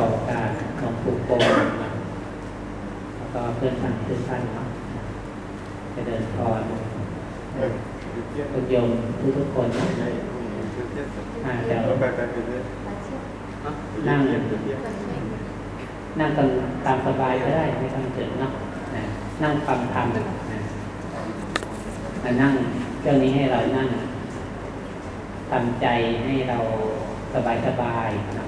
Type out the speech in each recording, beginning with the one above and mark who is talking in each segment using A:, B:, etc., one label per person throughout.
A: อโอกาสหลวงปู่โกนนะแล้วก็เพื่อนท่านทุกท่านเนาะจะเดินพรทุกโยมทุกทุกคนนะอ่าเดี๋ยวนั่งนั่งตามสบายก็ได้ไม่ต้องเจิดเนาะนั่งฟังธรรมนะนั่งเรื่องนี้ให้เรานั่งทำใจให้เราสบายสบายนะ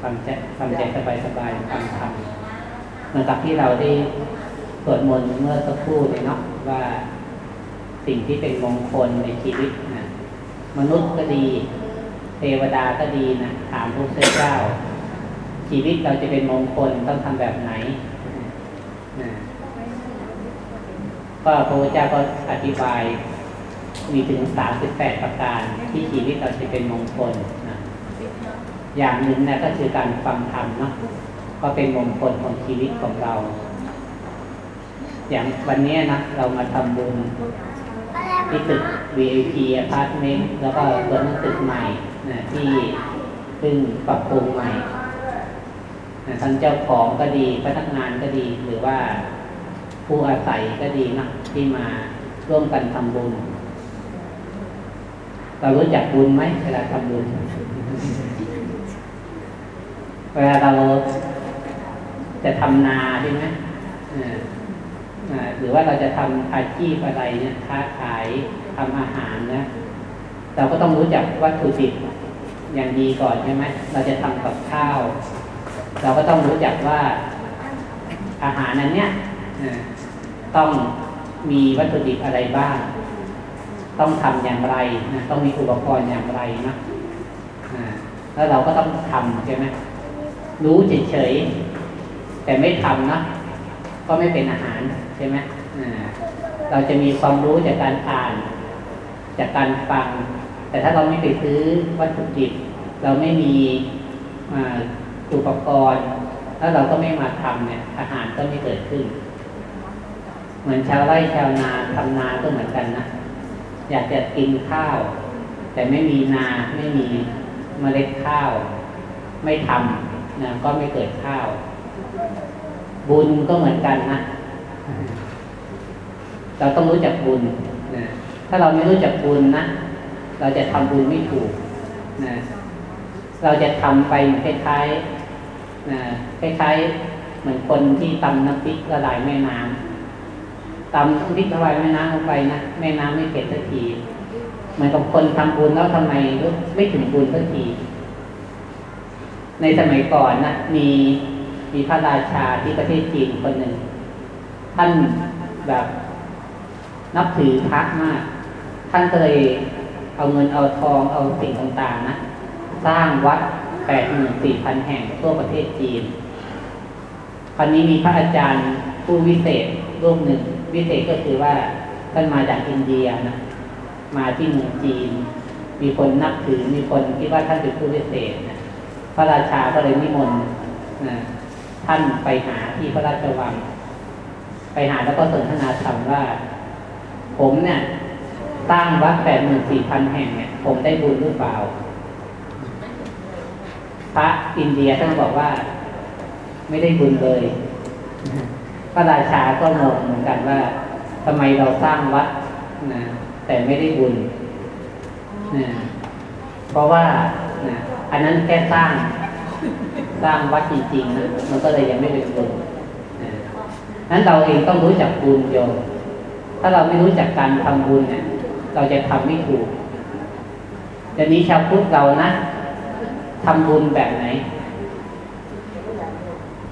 A: ทำใจทำใจสบายสบายๆฟังธรรมเหมือนกับที่เราได้สวดมนต์เมื่อสักครู่เลยเนาะว่าสิ่งที่เป็นมงคลในชีวิตนะมนุษย์ก็ดี เทวดาก็ดีนะถามพระพุทธเจ้า ชีวิตเราจะเป็นมงคลต้องทำแบบไหนนะก็พระพุทธเจ้าก็อธิบายมีถึงสามสิบแปดประการที่ชีวิตเราจะเป็นมงคล อย่างหนึ่งนะก็คือการฟังธรรมเนาะก็เป็นมงคลของชีวิตของเรา อย่างวันนี้นะเรามาทำบุญที่ตึก VIP Apartment แล้วก็ตัวหนังตึกใหม่นะที่เพิ่งปรับปรุงใหม่นะทั้งเจ้าของก็ดีพนักงานก็ดีหรือว่าผู้อาศัยก็ดีนะที่มาร่วมกันทำบุญ เรารู้จักบุญไหมเวลาทำบุญ เวลาเราจะทำนาใช่ไหมหรือว่าเราจะทำอาชีพอะไรเนี่ยค้าขายทำอาหารนะเราก็ต้องรู้จักวัตถุดิบอย่างดีก่อนใช่ไหมเราจะทำกับข้าว เราก็ต้องรู้จักว่าอาหารนั้นเนี่ยต้องมีวัตถุดิบอะไรบ้าง ต้องทำอย่างไรนะต้องมีอุปกรณ์อย่างไรนะแล้วเราก็ต้องทำใช่ไหม รู้เฉยๆแต่ไม่ทำนะก็ไม่เป็นอาหารใช่ไหมเราจะมีความรู้จากการอ่าน จากการฟัง แต่ถ้าเราไม่ไปซื้อวัตถุดิบ เราไม่มีอุปกรณ์แล้วเราก็ไม่มาทำเนี่ย อาหารก็ไม่เกิดขึ้น เหมือนชาวไร่ชาวนาทำนาก็เหมือนกันนะอยากจะกินข้าว แต่ไม่มีนาไม่มีเมล็ดข้าว ไม่ทำ นะก็ไม่เกิดข้าว บุญก็เหมือนกันนะ เราต้องรู้จักบุญนะถ้าเราไม่รู้จักบุญนะเราจะทำบุญไม่ถูกนะเราจะทำไปคล้ายๆนะคล้ายๆเหมือนคนที่ตำน้ำพริกละลายแม่น้ำตำน้ำพริกละลายแม่น้ำลงไปนะแม่น้ำไม่เผ็ดสักทีเหมือนกับคนทำบุญแล้วทำไมไม่ถึงบุญสักที ในสมัยก่อนนะมีมีพระราชาที่ประเทศจีนคนหนึ่ง ท่านแบบนับถือพระมาก ท่านเลยเอาเงินเอาทองเอาสิ่งต่างๆนะสร้างวัดแปดหมื่นสี่พันแห่งทั่วประเทศจีน คราวนี้มีพระอาจารย์ผู้วิเศษรูปหนึ่ง วิเศษก็คือว่าท่านมาจากอินเดียนะมาที่เมืองจีน มีคนนับถือมีคนคิดว่าท่านเป็นผู้วิเศษนะ พระราชาก็เลยนิมนต์นะท่านไปหาที่พระราชวัง ไปหาแล้วก็สนทนาธรรมว่า ผมเนี่ยสร้งวัดแปดหมื่นสี่พันแห่งเนี่ย ผมได้บุญหรือเปล่า พระอินเดียท่านบอกว่า ไม่ได้บุญเลย พระราชาก็งงเหมือนกันว่าทำไมเราสร้างวัดนะแต่ไม่ได้บุญนะเพราะว่านะ อันนั้นแค่สร้างสร้างวัดจริงๆนะมันก็เลยยังไม่เป็นบุญนะนั้นเราเองต้องรู้จักบุญโยมถ้าเราไม่รู้จักการทำบุญเนี่ยเราจะทำไม่ถูกเดี๋ยวนี้ชาวพุทธเรานะทำบุญแบบไหน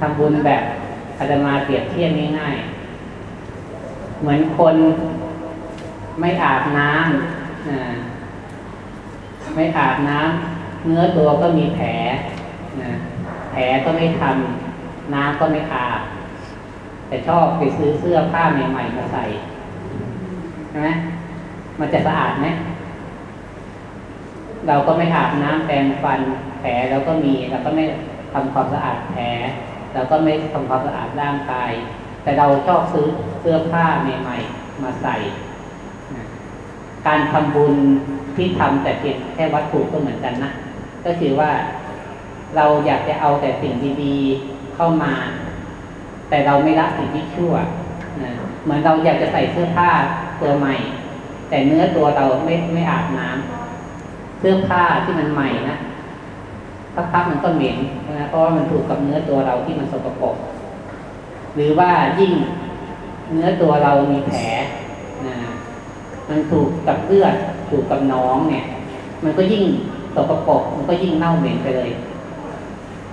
A: ทำบุญแบบอาตมาเปรียบเทียบง่ายๆ เหมือนคนไม่อาบน้ำนะไม่อาบน้ำ เนื้อตัวก็มีแผลนะแผลก็ไม่ทำน้ำก็ไม่อาบแต่ชอบไปซื้อเสื้อผ้าใหม่ๆมาใส่ใช่ไหมมันจะสะอาดไหมเราก็ไม่อาบน้ำแปรงฟัน แผลเราก็มีเราก็ไม่ทำความสะอาดแผลเราก็ไม่ทำความสะอาดร่างกาย แต่เราชอบซื้อเสื้อผ้าใหม่ๆมาใส่ การทำบุญที่ทำแต่เพียงแค่วัตถุก็เหมือนกันนะ ก็คือว่าเราอยากจะเอาแต่สิ่งดีๆเข้ามา แต่เราไม่ละสิ่งที่ชั่วนะเหมือนเราอยากจะใส่เสื้อผ้าตัวใหม่ แต่เนื้อตัวเราไม่ไม่อาบน้ำเสื้อผ้าที่มันใหม่นะสักพักมันก็เหม็นนะเพราะว่ามันถูกกับเนื้อตัวเราที่มันสกปรกหรือว่ายิ่งเนื้อตัวเรามีแผลนะมันถูกกับเลือดถูกกับน้องเนี่ย มันก็ยิ่ง ปรกมันก็ยิ่งเน่าเหม็นไปเลย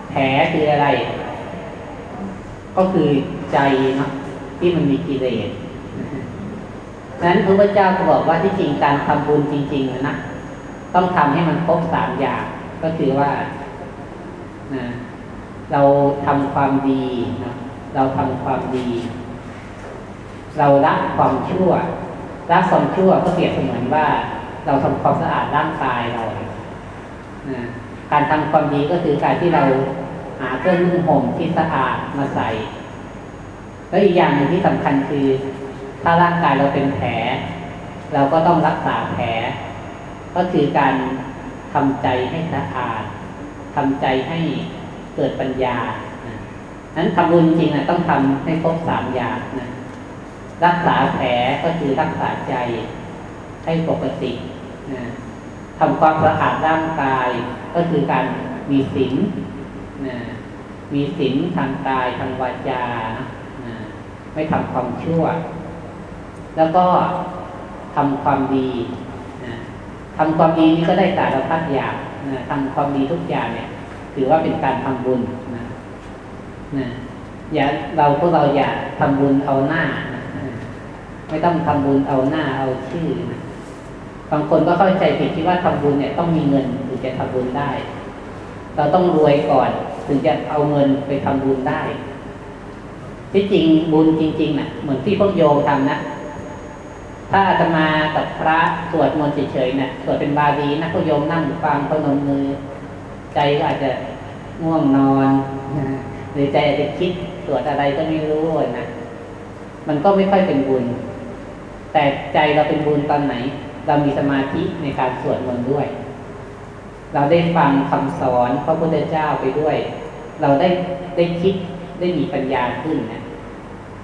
A: แผลคืออะไร ก็คือใจเนาะที่มันมีกิเลสนั้นพระพุทธเจ้าก็บอกว่าที่จริงการทำบุญจริงๆนะต้องทำให้มันครบสามอย่าง ก็คือว่านะเราทำความดีนะเราทำความดี เราละความชั่วละความชั่วก็เปรียบเสมือนว่า เราทำความสะอาดร่างกายเรานะ การทำความดีก็คือการที่เราหาเครื่องนุ่งห่มที่สะอาดมาใส่ แล้วอีกอย่างหนึ่งที่สำคัญคือ ถ้าร่างกายเราเป็นแผล เราก็ต้องรักษาแผล ก็คือการทำใจให้สะอาดทำใจให้เกิดปัญญานั้นทำบุญจริงนะต้องทำให้ครบสามอย่างนะรักษาแผลก็คือรักษาใจให้ปกตินะ ทำความสะอาดร่างกาย ก็คือการมีศีลนะมีศีลทางกายทางวาจานะไม่ทำความชั่ว แล้วก็ทำความดีนะทำความดีนี้ก็ได้สารพัดอย่างนะทำความดีทุกอย่างเนี่ย ถือว่าเป็นการทำบุญนะนะอย่าเราพวกเราอย่าทำบุญเอาหน้านะไม่ต้องทำบุญเอาหน้าเอาชื่อนะ บางคนก็เข้าใจผิดคิดว่าทำบุญเนี่ยต้องมีเงินถึงจะทำบุญได้ เราต้องรวยก่อนถึงจะเอาเงินไปทำบุญได้ ที่จริงบุญจริงๆนะ่ะ เหมือนที่พวกโยมทำนะถ้าอาตมากับพระสวดมนต์เฉยๆนะ่ะสวดเป็นบาลีนะพวกโยมนั่งฟังพนมมือ ใจก็อาจจะง่วงนอนหรือใจอาจจะคิดสวดอะไรก็ไม่รู้นะมันก็ไม่ค่อยเป็นบุญ แต่ใจเราเป็นบุญตอนไหน เรามีสมาธิในการสวดมนต์ด้วย เราได้ฟังคำสอนพระพุทธเจ้าไปด้วย เราได้ได้คิดได้มีปัญญาขึ้นนะ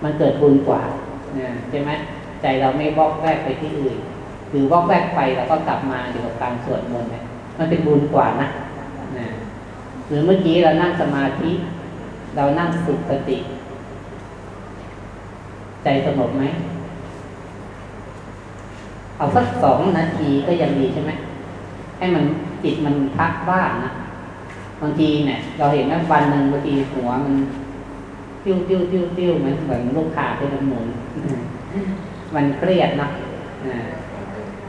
A: มันเกิดบุญกว่านะใช่ไหมใจเราไม่บอกแวกไปที่อื่นหรือบอกแวกไปแล้วก็กลับมาอยู่กับการสวดมนต์เนี่ยมันเป็นบุญกว่านะนะหรือเมื่อกี้เรานั่งสมาธิ เรานั่งสุขสติ ใจสงบไหม เอาสักสองนาทีก็ยังดีใช่ไหมให้มันจิตมันพักบ้างนะบางทีเนี่ย เราเห็นว่าวันหนึ่งบางทีหัวมันติ้วติ้วติ้วติ้วเหมือนเหมือนลูกขาเป็นหมุนมันเครียดนะ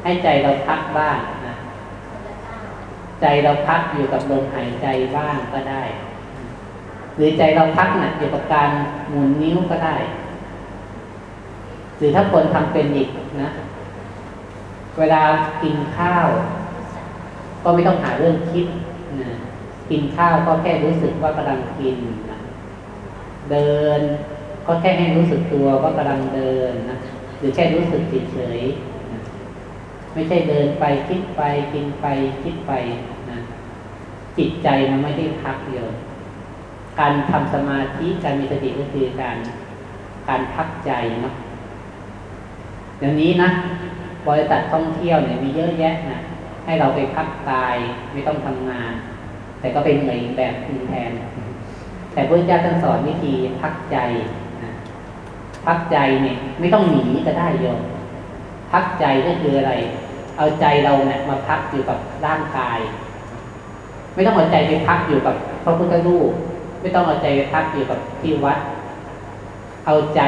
A: ให้ใจเราพักบ้างนะใจเราพักอยู่กับลมหายใจบ้างก็ได้ หรือใจเราพักนะ่ะอยู่กับการหมุนนิ้วก็ได้ หรือถ้าคนทำเป็นอีกนะ เวลากินข้าว ก็ไม่ต้องหาเรื่องคิดนะกินข้าวก็แค่รู้สึกว่ากำลังกินนะเดิน ก็แค่ให้รู้สึกตัวว่ากำลังเดินนะหรือแค่รู้สึกเฉยนะไม่ใช่เดินไปคิดไปกินไปคิดไปนะจิตใจมันไม่ได้พักเดียวการทำสมาธิการมีสติก็คือการการพักใจเนาะอย่างนี้นะ บริษัทท่องเที่ยวเนี่ยมีเยอะแยะนะให้เราไปพักกายไม่ต้องทำงาน แต่ก็เป็นเหนื่อยแบบอื่นแทน แต่พระเจ้าท่านสอนวิธีพักใจนะพักใจเนี่ยไม่ต้องหนีก็ได้โยมพักใจก็คืออะไร เอาใจเราเนี่ยมาพักอยู่กับร่างกาย ไม่ต้องเอาใจไปพักอยู่กับพระพุทธรูปไม่ต้องเอาใจไปพักอยู่กับที่วัด เอาใจ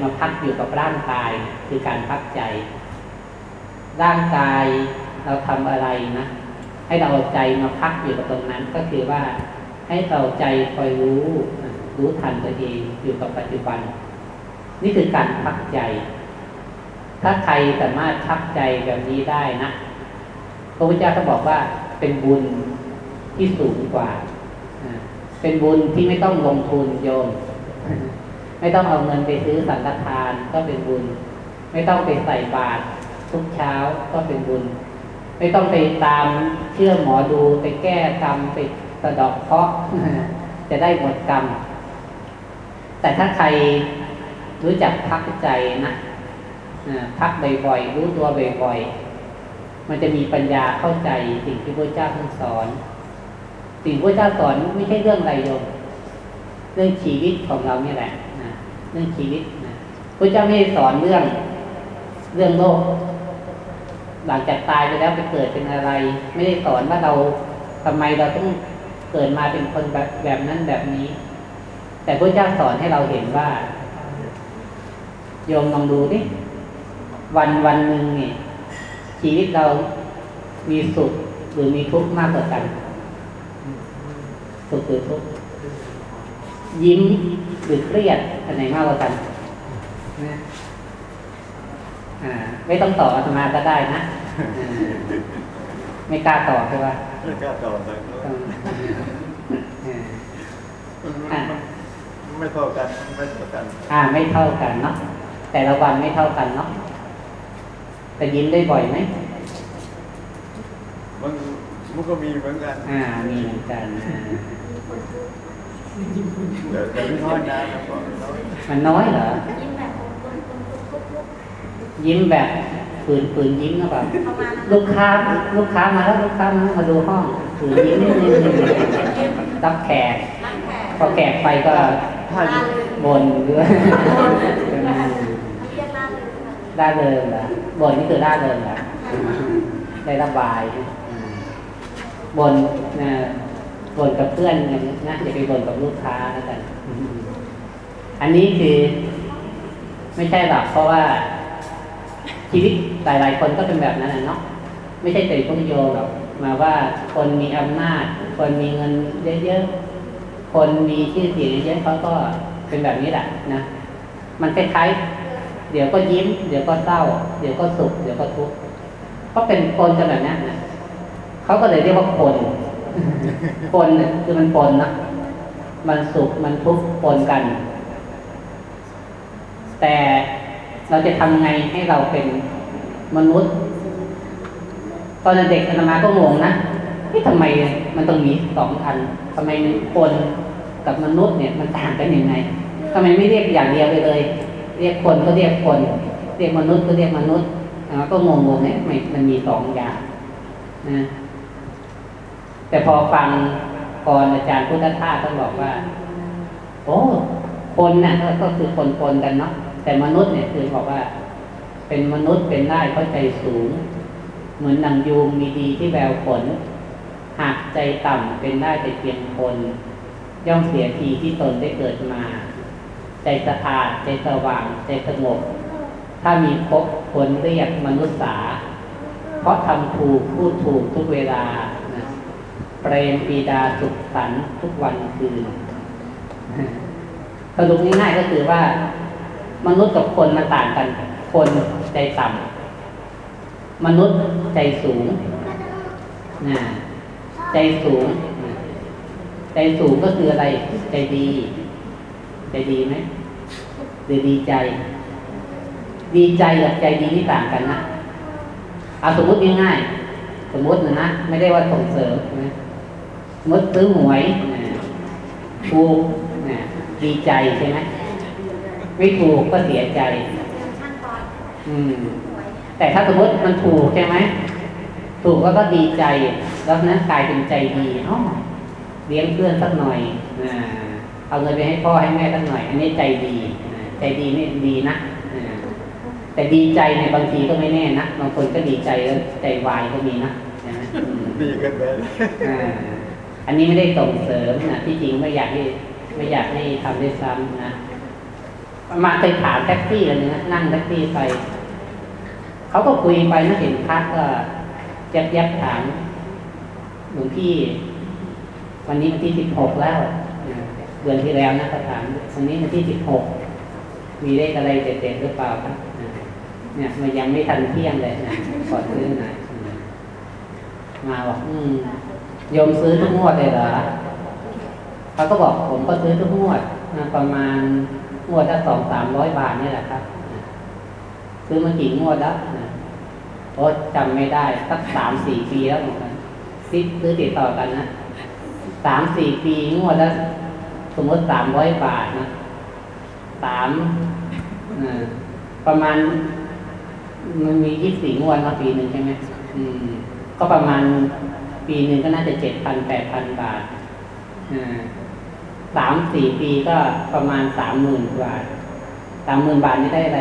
A: มาพักอยู่กับร่างกาย คือการพักใจ ร่างกายเราทำอะไรนะ ให้เราเอาใจมาพักอยู่กับตรงนั้นก็คือว่าให้เราใจคอยรู้รู้ทันตัวเองอยู่กับปัจจุบัน นี่คือการพักใจ ถ้าใครสามารถพักใจแบบนี้ได้นะพระพุทธเจ้าก็บอกว่าเป็นบุญที่สูงกว่า เป็นบุญที่ไม่ต้องลงทุนโยม ไม่ต้องเอาเงินไปซื้อสังฆทานก็เป็นบุญ ไม่ต้องไปใส่บาตร ทุกเช้าก็เป็นบุญ ไม่ต้องไปตามเชื่อหมอดูไปแก้กรรมไปสะดอกเคราะห์จะได้หมดกรรม แต่ถ้าใครรู้จักพักใจนะพักบ่อยๆรู้ตัวบ่อยๆมันจะมีปัญญาเข้าใจสิ่งที่พระเจ้าท่านสอน สิ่งที่พระเจ้าสอนไม่ใช่เรื่องอะไรโยมเรื่องชีวิตของเราเนี่ยแหละนะเรื่องชีวิตนะพระเจ้าไม่ได้สอนเรื่อง เรื่องโลก หลังจากตายไปแล้วไปเกิดเป็นอะไร ไม่ได้สอนว่าเราทำไมเราต้องเกิดมาเป็นคนแบบแบบนั้นแบบนี้ แต่พระเจ้าสอนให้เราเห็นว่า โยมลองดูดิวันวันหนึ่งนี่ชีวิตเรามีสุขหรือมีทุกข์มากกว่ากัน สุขหรือทุกข์ยิ้มหรือเครียดอันไหนมากกว่ากันนะอ่า ไม่ต้องตอบอาตมาก็ได้นะอ่าไม่กล้าตอบใช่ปะ
B: ไม่กล้าตอบเลย
A: ต้องอ่า
B: มันมันไม่เท่ากันไม่เท่ากัน
A: อ่า ไม่เท่ากันเนาะแต่ละวันไม่เท่ากันเนาะแต่ยิ้มได้บ่อยไหม
B: มันมันก็มีเหมือนกัน
A: อ่า มีเหมือนกันอ่า
B: แต่แต่ไม่น้อยนะแล้วก็น้อย
A: มันน้อยเหรอ
C: ยิ้มแบบปุ๊บปุ๊บปุ๊บปุ๊บปุ๊บ
A: ยิ้มแบบฝืนฝืนยิ้มนะเปล่า
C: ประมาณนั้น
A: ลูกค้าลูกค้ามาแล้วลูกค้ามามาดูห้องฝืนยิ้มนิดนึงรับแขก
C: นั่งแขก
A: พอแขกไปก็
B: ถ้า
C: ล่าเริง
A: บ่นด้วย
C: เรียกล่าเริงแบบนี้
A: ร่าเริงเหรอบ่นนี่คือร่าเริงเหรอได้ระบายอืมบ่นนะบ่นกับเพื่อนอย่างนี้นะอย่าไปบ่นกับลูกค้าแล้วกันอืมอันนี้คือ ไม่ใช่หรอกเพราะว่า ชีวิตหลาย ๆ คนก็เป็นแบบนั้นนะเนาะไม่ใช่แต่พวกโยหรอกมาว่าคนมีอำนาจ คนมีเงินเยอะๆคนมีชื่อเสียงเยอะเขาก็เป็นแบบนี้แหละนะมันคล้ายๆเดี๋ยวก็ยิ้ม เดี๋ยวก็เศร้า เดี๋ยวก็สุข เดี๋ยวก็ทุกข์ก็เป็นคนกันแบบนั้นนะเขาก็เลยเรียกว่าคนคนเนี่ยคือมันปนนะมันสุขมันทุกข์ปนกัน แต่ เราจะทำไงให้เราเป็นมนุษย์ ตอนเด็กอาตมาก็งงนะนี่ทำไมมันต้องมีสองอันทำไมคนกับมนุษย์เนี่ยมันต่างกันยังไงทำไมไม่เรียกอย่างเดียวไปเลย เรียกคนก็เรียกคน เรียกมนุษย์ก็เรียกมนุษย์อาตมาก็งงๆเนี่ยทำไมมันมีสองอย่างนะแต่พอฟังก่อนอาจารย์พุทธทาสท่านบอกว่า โอ้คนน่ะก็คือคนปนกันเนาะ แต่มนุษย์เนี่ยคือบอกว่า เป็นมนุษย์เป็นได้เพราะใจสูง เหมือนนางยูงมีดีที่แววผล หากใจต่ำเป็นได้แต่เพียงคน ย่อมเสียทีที่ตนได้เกิดมา ใจสะอาดใจสว่าง ใจสงบ ถ้ามีครบคนเรียกมนุษย์สา เพราะทำถูกพูดถูกทุกเวลานะเปรมปีดาสุขสันต์ทุกวันคืนสรุปง่ายๆก็คือว่า มนุษย์กับคนมันต่างกัน คนใจต่ำมนุษย์ใจสูงนะใจสูง ใจสูงก็คืออะไร ใจดี ใจดีไหมหรือดีใจ ดีใจกับใจดีนี่ต่างกันนะเอาสมมติง่ายๆสมมตินะนะไม่ได้ว่าส่งเสริมนะสมมติซื้อหวยนะถูกนะดีใจใช่ไหม ไม่ถูกก็เสียใจ
C: ช่างก่อน
A: อืม
C: หวย
A: แต่ถ้าสมมติมันถูกใช่ไหม ถูกแล้วก็ดีใจ แล้วนั้นกลายเป็นใจดีอ๋อเลี้ยงเพื่อนสักหน่อยอ่าเอาเงินไปให้พ่อให้แม่สักหน่อย อันนี้ใจดีอ่าใจดีนี่ดีนะอ่าแต่ดีใจเนี่ยบางทีก็ไม่แน่นะบางคนก็ดีใจแล้วใจวายก็มีนะใช่ไหมอืม
B: ดีกันไป
A: อ่าอันนี้ไม่ได้ส่งเสริมนะที่จริงไม่อยากให้ไม่อยากให้ทำด้วยซ้ำนะ มาเคยถามแท็กซี่กันนะนั่งแท็กซี่ไป เขาก็คุยไปนะเห็นพักก็ยับยับถามหลวงพี่ วันนี้วันที่สิบหกแล้วเดือนที่แล้วนะเขาถามวันนี้วันที่สิบหกมีเลขอะไรเด็ดๆหรือเปล่าครับนะเนี่ยมันยังไม่ทันเที่ยงเลยนะขอซื้อหน่อยมาบอกอืมยมซื้อทุกงวดเลยเหรอเขาก็บอกผมก็ซื้อทุกงวดนประมาณ งวดละสองสามร้อยบาทนี่แหละครับ ซื้อมากี่งวดแล้วนะโอ้จำไม่ได้สักสามสี่ปีแล้วเหมือนกันซื้อติดต่อกันนะสามสี่ปีงวดละสมมติสามร้อยบาทนะสามประมาณ มันมียี่สิบสี่งวดมาปีหนึ่งใช่ไหมอืม ก็ประมาณปีหนึ่งก็น่าจะเจ็ดพันแปดพันบาทอ่า สามสี่ปีก็ประมาณสามหมื่นบาทสามหมื่นบาทนี่ได้อะไร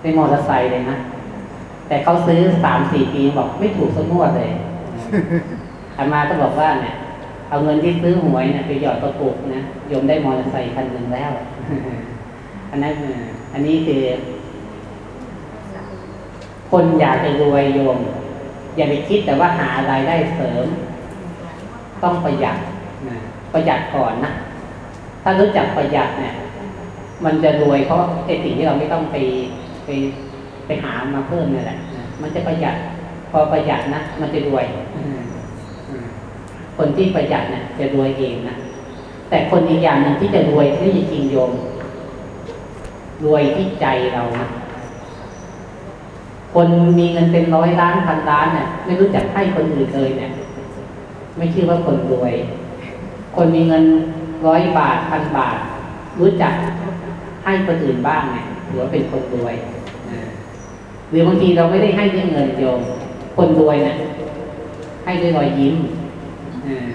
A: ได้มอเตอร์ไซค์เลยนะแต่เขาซื้อสามสี่ปีบอกไม่ถูกสักงวดเลยอามาก็บอกว่าเนี่ย เอาเงินที่ซื้อหวยเนี่ยไปหยอดกระปุกนะโยมได้มอเตอร์ไซค์คันหนึ่งแล้ว อันนั้นเอออันนี้คือ คนอยากจะรวยโยม อย่าไปคิดแต่ว่าหารายได้เสริม ต้องประหยัดนะ ประหยัดก่อนนะถ้ารู้จักประหยัดเนี่ย มันจะรวยเพราะไอ้สิ่งที่เราไม่ต้องไปไปไปหามาเพิ่มนี่แหละมันจะประหยัด พอประหยัดนะมันจะรวยคนที่ประหยัดเนี่ยจะรวยเองนะแต่คนอีกอย่างหนึ่งที่จะรวยที่จริงโยม รวยที่ใจเรานะคนมีเงินเป็นร้อยล้านพันล้านเนี่ยไม่รู้จักให้คนอื่นเลยเนี่ย ไม่ชื่อว่าคนรวย คนมีเงินร้อยบาทพันบาท รู้จักให้คนอื่นบ้างเนี่ยถือว่าเป็นคนรวยหรือบางทีเราไม่ได้ให้ด้วยเงินโยมคนรวยเนี่ยให้ด้วยรอยยิ้มอ่า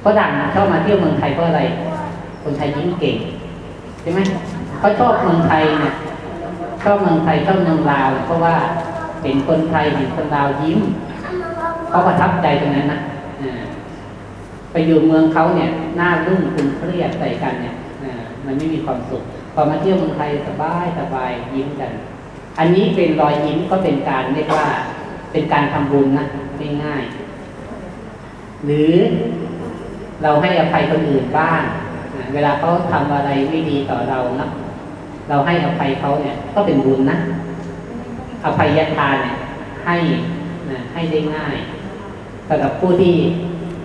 A: เพราะดังชอบมาเที่ยวเมืองไทยเพราะอะไร คนไทยยิ้มเก่งใช่ไหมเขาชอบเมืองไทยเนี่ยชอบเมืองไทยชอบเมืองลาวเนี่ยเพราะว่าเห็นคนไทยเห็นคนลาวยิ้มเขาประทับใจตรงนั้นนะอ่า ไปอยู่เมืองเขาเนี่ยหน้ารุ่งคุณเครียดใส่กันเนี่ยมันไม่มีความสุข พอมาเที่ยวเมืองไทยสบายสบายยิ้มกัน อันนี้เป็นรอยยิ้มก็เป็นการเรียกว่าเป็นการทำบุญนะง่ายๆหรือเราให้อภัยคนอื่นบ้างเวลาเขาทำอะไรไม่ดีต่อเรานะเราให้อภัยเขาเนี่ย ก็เป็นบุญนะอภัยทานเนี่ย ให้นะให้ได้ง่ายสำหรับผู้ที่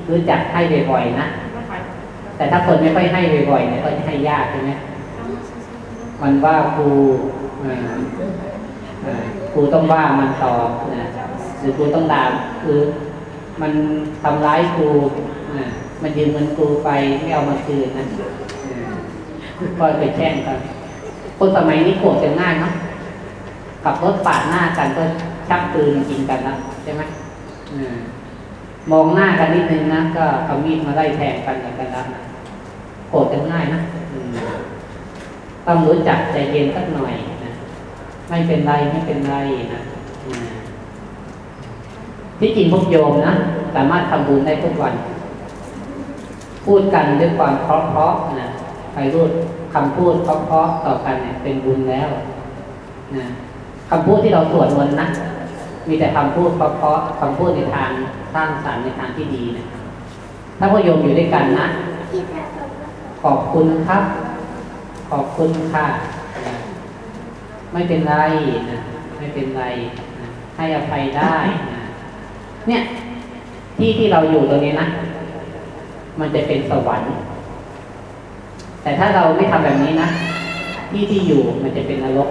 A: รู้จักให้บ่อยๆนะ แต่ถ้าคนไม่ค่อยให้บ่อยๆเนี่ยก็จะให้ยากใช่ไหมมันว่าครูเอ่อเอ่อครูต้องว่ามันตอบนะหรือครูต้องด่าคือมันทำร้ายครูนะมันยืมเงินครูไปไม่เอามาคืนนะเออก็ไปแช่งกันคนสมัยนี้โกรธกันง่ายเนาะขับรถปาดหน้ากันก็ชักปืนยิงกันแล้วใช่ไหมอืม มองหน้ากันนิดนึงนะก็เอามีดมาไล่แทงกันกันแล้วนะโกรธกันง่ายนะต้องรู้จักใจเย็นสักหน่อยนะไม่เป็นไรไม่เป็นไรนะที่จริงพวกโยมนะสามารถทำบุญได้ทุกวัน พูดกันด้วยความเพราะๆนะใครรู้คำพูดเพราะๆต่อกันเนี่ยเป็นบุญแล้วนะคำพูดที่เราสวดมนต์นะ มีแต่คำพูดเพราะๆคำพูดในทางสร้างสรรค์ในทางที่ดีนะถ้าพวกโยมอยู่ด้วยกันนะ ขอบคุณครับ ขอบคุณค่ะไม่เป็นไรนะไม่เป็นไรนะให้อภัยได้นะเนี่ย ที่ที่เราอยู่ตรงนี้นะมันจะเป็นสวรรค์ แต่ถ้าเราไม่ทำแบบนี้นะที่ที่อยู่มันจะเป็นนรก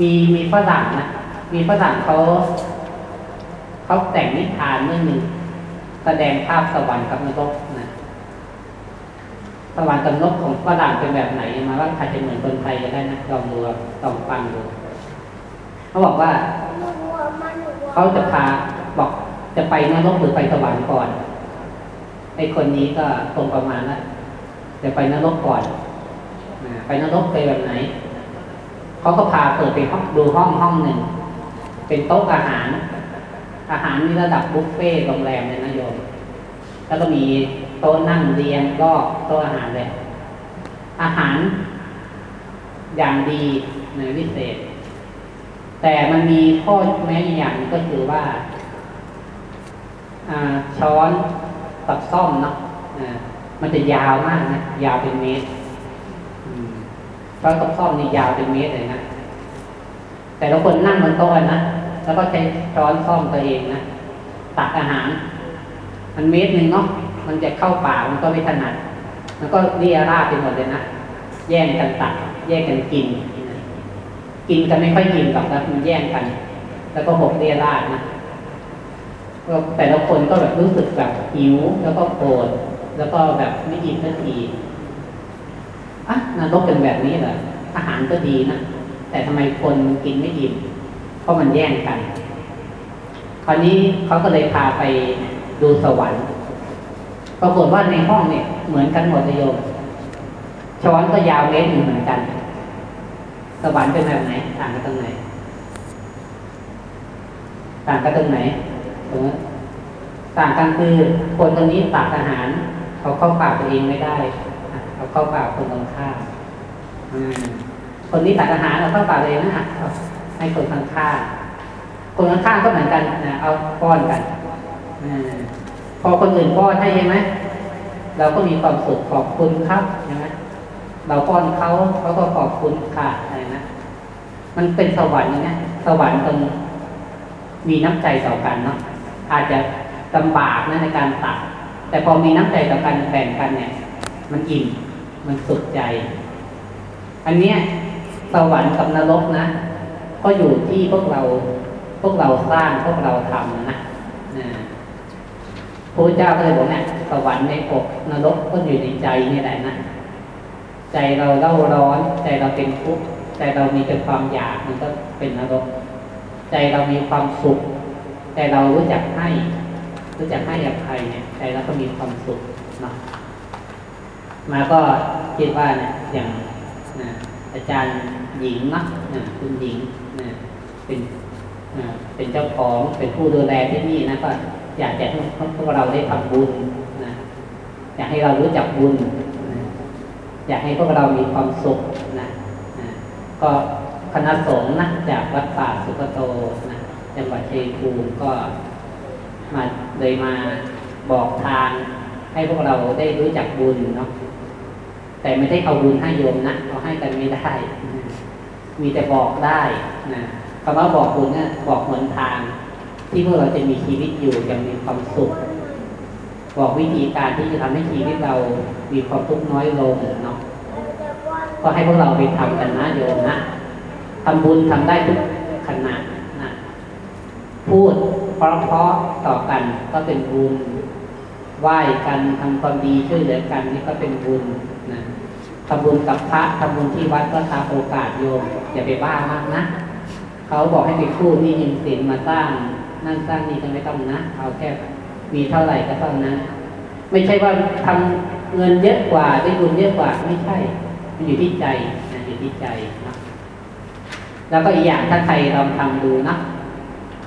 A: มีมีฝรั่งนะ มีฝรั่งเขาเขาแต่งนิทานเรื่องหนึ่งแสดงภาพสวรรค์กับนรกนะสวรรค์กับนรกของฝรั่งเป็นแบบไหนมาว่าใครจะเหมือนคนไทยก็ได้นะลองดูลองฟังดูเขาบอกว่าเขาจะพาบอกจะไปนรกหรือไปสวรรค์ก่อนไอคนนี้ก็ตรงประมาณนั้นจะไปนรกก่อนไปนรกไปแบบไหนเขาก็พาเปิดไปห้องดูห้องห้องหนึ่ง เป็นโต๊ะอาหาร อาหารมีระดับบุฟเฟ่ต์โรงแรมเลยนะโยม แล้วก็มีโต๊ะนั่งเรียงรอบโต๊ะอาหารเลย อาหารอย่างดีในพิเศษ แต่มันมีข้อแม้อย่างก็คือว่าอ่าช้อนกับซ่อมเนาะอ่ามันจะยาวมากนะ ยาวเป็นเมตรช้อนกับซ่อมนี่ยาวเป็นเมตรเลยนะแต่ละคนนั่งบนโต๊ะนะ แล้วก็ใช้ช้อนซ่อมตัวเองนะตักอาหาร มันเมตรหนึ่งเนาะมันจะเข้าปากมันก็ไม่ถนัด มันก็เรียราดไปหมดเลยนะแย่งกันตัก แย่งกันกิน กินกันไม่ค่อยกินหรอกนะมันแย่งกัน แล้วก็หกเรียราดนะแต่ละคนก็แบบรู้สึกแบบหิวแล้วก็โกรธแล้วก็แบบไม่อิ่มสักทีอะนรกเป็นแบบนี้เหรออาหารก็ดีนะแต่ทำไมคนกินไม่อิ่ม เพราะมันแย่งกัน คราวนี้เขาก็เลยพาไปดูสวรรค์ ปรากฏว่าในห้องเนี่ย เหมือนกันหมดเลยโยม ช้อนก็ยาวเมตรหนึ่งเหมือนกัน สวรรค์เป็นแบบไหน ต่างกันตรงไหน ต่างกันตรงไหนต่างกันคือคนตรงนี้ตักอาหาร เขาเข้าปากตัวเองไม่ได้ เขาเข้าปากคนตรงข้ามคนนี้ตักอาหารเราเข้าปากตัวเองนะ ให้คนข้างข้างคนข้างข้างก็เหมือนกันนะเอาป้อนกันอพอคนอื่นป้อนให้ใช่ไหมเราก็มีความสุขขอบคุณครับใช่ไหมเราป้อนเขาเขาก็ขอบคุณค่ะอะไรนะมันเป็นสวรรค์อย่างเงี้ยสวรรค์ตรงมีน้ำใจต่อกันเนาะอาจจะลำบากนะในการตักแต่พอมีน้ำใจต่อกันแบ่งกันเนี่ย มันอิ่มมันสุขใจ อันเนี้ยสวรรค์กับนรกนะ ก็อยู่ที่พวกเราพวกเราสร้างพวกเราทำนะนะพระเจ้าก็เลยบอกเนี่ยสวรรค์ในอกนรกก็อยู่ในใจนี่แหละนะใจเราเล่าร้อน ใจเราเป็นทุกข์ใจเรามีแต่ความอยากมันก็เป็นนรก ใจเรามีความสุขแต่เรารู้จักให้ รู้จักให้อภัยเนี่ย ใจเราก็มีความสุขเนาะมาก็คิดว่าเนี่ยอย่างนะอาจารย์ หญิงนะนะคุณหญิงนะเป็นนะเป็นเจ้าของเป็นผู้ดูแลที่นี่นะก็อยากจะให้พวกเราได้ทำบุญนะอยากให้เรารู้จักบุญนะอยากให้พวกเรามีความสุขนะนะก็คณะสงฆ์นะจากวัดป่าสุกโตนะจังหวัดเชัยงภูมิก็มาเลยมาบอกทางให้พวกเราได้รู้จักบุญเนาะแต่ไม่ได้เอาบุญให้โยมนะเราให้กันไม่ได้ มีแต่บอกได้นะคำว่าบอกบุญเนี่ยบอกหนทาง ที่พวกเราจะมีชีวิตอยู่อย่างมีความสุข บอกวิธีการที่จะทำให้ชีวิตเรามีความทุกข์น้อยลงเนาะก็ให้พวกเราไปทำกันนะโยมนะทำบุญทำได้ทุกขนาดนะพูดเพราะๆต่อกันก็เป็นบุญไหว้กันทำความดีช่วยเหลือกันนี่ก็เป็นบุญนะ ทำบุญกับพระทำบุญที่วัดก็ตามโอกาสโยมอย่าไปบ้ามากนะเขาบอกให้ไปกู้หนี่ยืมสินมาสร้างนั่นสร้างนี่ก็ไม่ต้องนะเอาแค่มีเท่าไหร่ก็เท่านั้น ไม่ใช่ว่าทำเงินเยอะกว่าได้บุญเยอะกว่าไม่ใช่ มันอยู่ที่ใจนะอยู่ที่ใจนะแล้วก็อีกอย่างถ้าใครลองทำดูนะ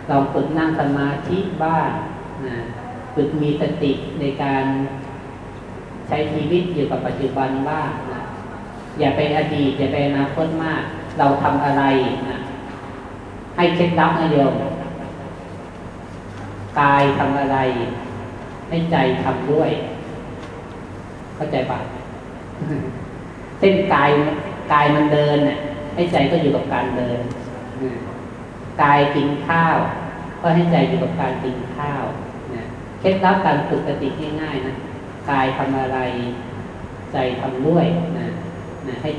A: ลองฝึกนั่งสมาธิบ้างนะฝึกมีสติในการใช้ชีวิตอยู่กับปัจจุบันบ้างนะ อย่าไปอดีตอย่าไปอนาคตมาก เราทำอะไรนะให้เช็คลับนะโยมกายทำอะไร ให้ใจทำด้วย เข้าใจปะเส้นกายกายมันเดินน่ะ ให้ใจก็อยู่กับการเดินกายกินข้าว ก็ให้ใจอยู่กับการกินข้าวนะเคล็ดลับการฝึกสติง่ายๆนะกายทำอะไร ใจทำด้วย นะให้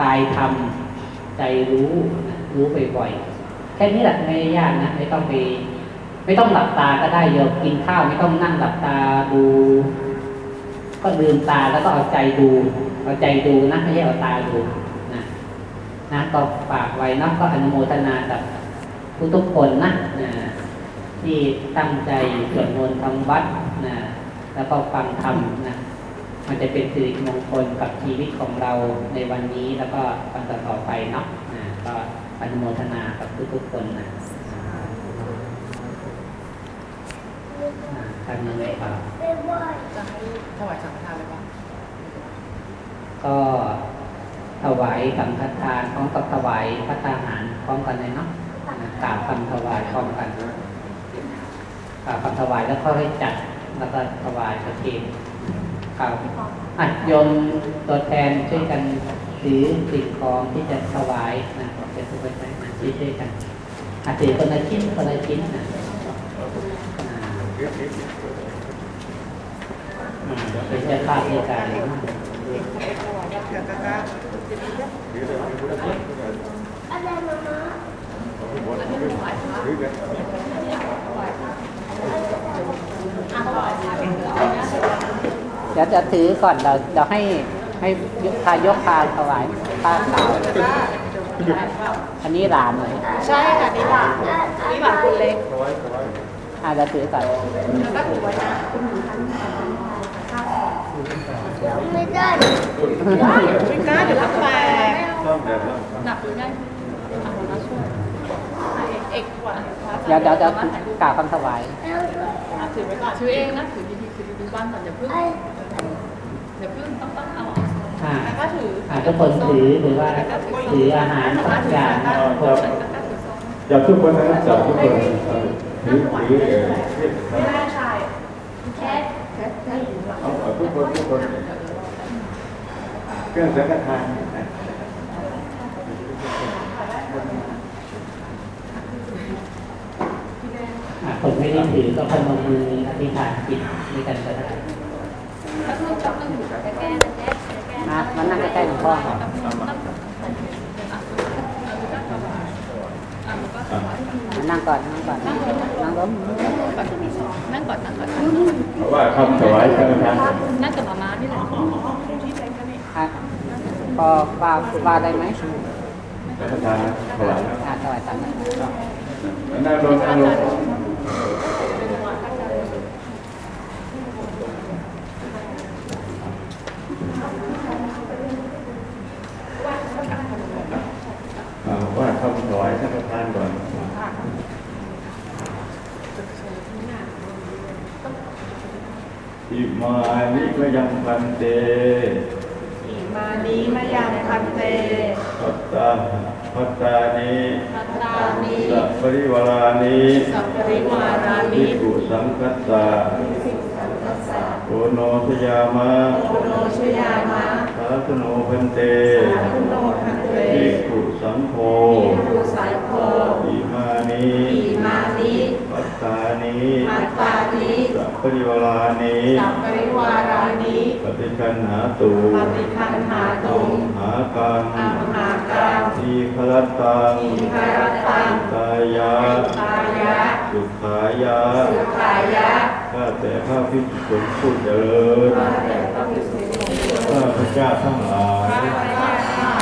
A: กายทำใจรู้นะรู้บ่อยๆแค่นี้แหละไม่ยากนะไม่ต้องไปไม่ต้องหลับตาก็ได้โยมกินข้าวไม่ต้องนั่งหลับตาดู ก็ลืมตาแล้วก็เอาใจดู เอาใจดูนะไม่ใช่เอาตาดูนะนะก็ฝากไว้นะก็อนุโมทนากับทุกๆคนนะนะที่ตั้งใจสวดมนต์ทำวัดนะแล้วก็ฟังธรรมนะ มันจะเป็นสิริมงคลกับชีวิตของเราในวันนี้แล้วก็วันต่อๆไปเนาะนะก็อนุโมทนากับทุกๆคนนะอ่าท่านยังไงครับ
D: จะให้ถวายสังฆทานเลยปะ
A: ก็ถวายสังฆทานพร้อมกับถวายพระทหารพร้อมกันเลยเนาะนะกราบคำถวายพร้อมกันกราบคำถวายแล้วก็ให้จัดแล้วก็ถวายพระเทศ ครับอะโยมตัวแทนช่วยกันถือสิ่งของที่จะถวายนะเป็นสุภาพนะช่วยช่วยๆกันอะถือคนละชิ้นคนละชิ้นนะอ่าอ่าเป็นเจ้าภาพด้วยกัน
D: เดี๋ยวก็จะ
C: อะไรมามา
D: อันนี้ถวายพระ
A: เดี๋ยวจะถือก่อนเราเราให้ให้พายกพาถวายผ้าขาวอันนี้หลานเลย
D: ใช่ค่ะนี่หลานนี่หลานคนเล็ก
B: ถวายถวาย
A: อาจจะถือก่อน
D: แล้วก็ถือไว้นะ
C: ไม่ได้
D: ไม่กล้าเดี๋ยวรับแตก
B: ชอบแบบนั้น
D: หนักหรือไงอะหัวหน้าช่วยเอกกว่า
A: เดี๋ยวเดี๋ยวเดี๋ยวกล่าวคำถวาย
D: อะถือไว้ก่อนถือเองนะถือดีๆถือดีๆบ้านก่อนอย่าเพิ่ง อย่าเพิ่งต้องต้องเอา
A: อ่า
D: แล้วก็ถือ
A: อ่าทุกคนถือหรือว่าถืออาหารสักอย่างนะ
B: จับจับทุกคนนะครับจับทุกคนถือถือเออ
D: ไม่ได้ชาย
B: เอาเอาทุกคนทุกคนเครื่องสังฆทานนะ
A: อ่าคนไม่ได้ถือก็พนมมืออธิษฐานจิตด้วยกันก็ได้ มามานั่งใกล้ๆหลวงพ่อครับ
B: อะ
A: นั่งก่อนนั่งก่อนนั่งล้ม
D: นั่งก่อนนั่งก่อน
B: เพราะว่าคำถวายสังฆทาน
D: นั่งกับมาม่านี่แหละ
A: อะพอว่าว่าได้ไหม
B: สังฆทานนะถวายนะ
A: อ่าถวายสังฆทาน
B: นั่งลงนั่งลงอ่าว่าคำถวายสังฆทานก่อน อิมานิมยังพันเต
D: อิมานีมายังพันเต
B: ปัตตาปัตตานิ
D: พัตตานี
B: สัพปริวารานิ
D: สัพปริวารา
B: ภิ
D: นิ
B: กขุสังคัสสะโอโนทยามะ
D: โอโนชยามะ
B: สาธโนพันเต
D: คุโนพันเต
B: ภิกขุสังโฆ
D: ภูสายโค
B: อิมานิ
D: อิมานิ
B: ปัตตานิ
D: มัตตานิ
B: สัพ ปริวารานิ
D: สัพปริวารานิ
B: ปฏิคันหาตุ
D: ปฏิคันหาตุ
B: หากัง
D: อัมหากัง
B: ทีคลัตตัง
D: อิคารตัง
B: กายะ
D: ตายะ
B: สุขายะ
D: สุขายะ
B: ข้าแต่ข้าพิสุทธิ์ผู้เจริญ
D: ข้าแต่พระภิกษุสงฆ์
B: ข้าพระเจ้าทั้งหลาย
D: ข้าพ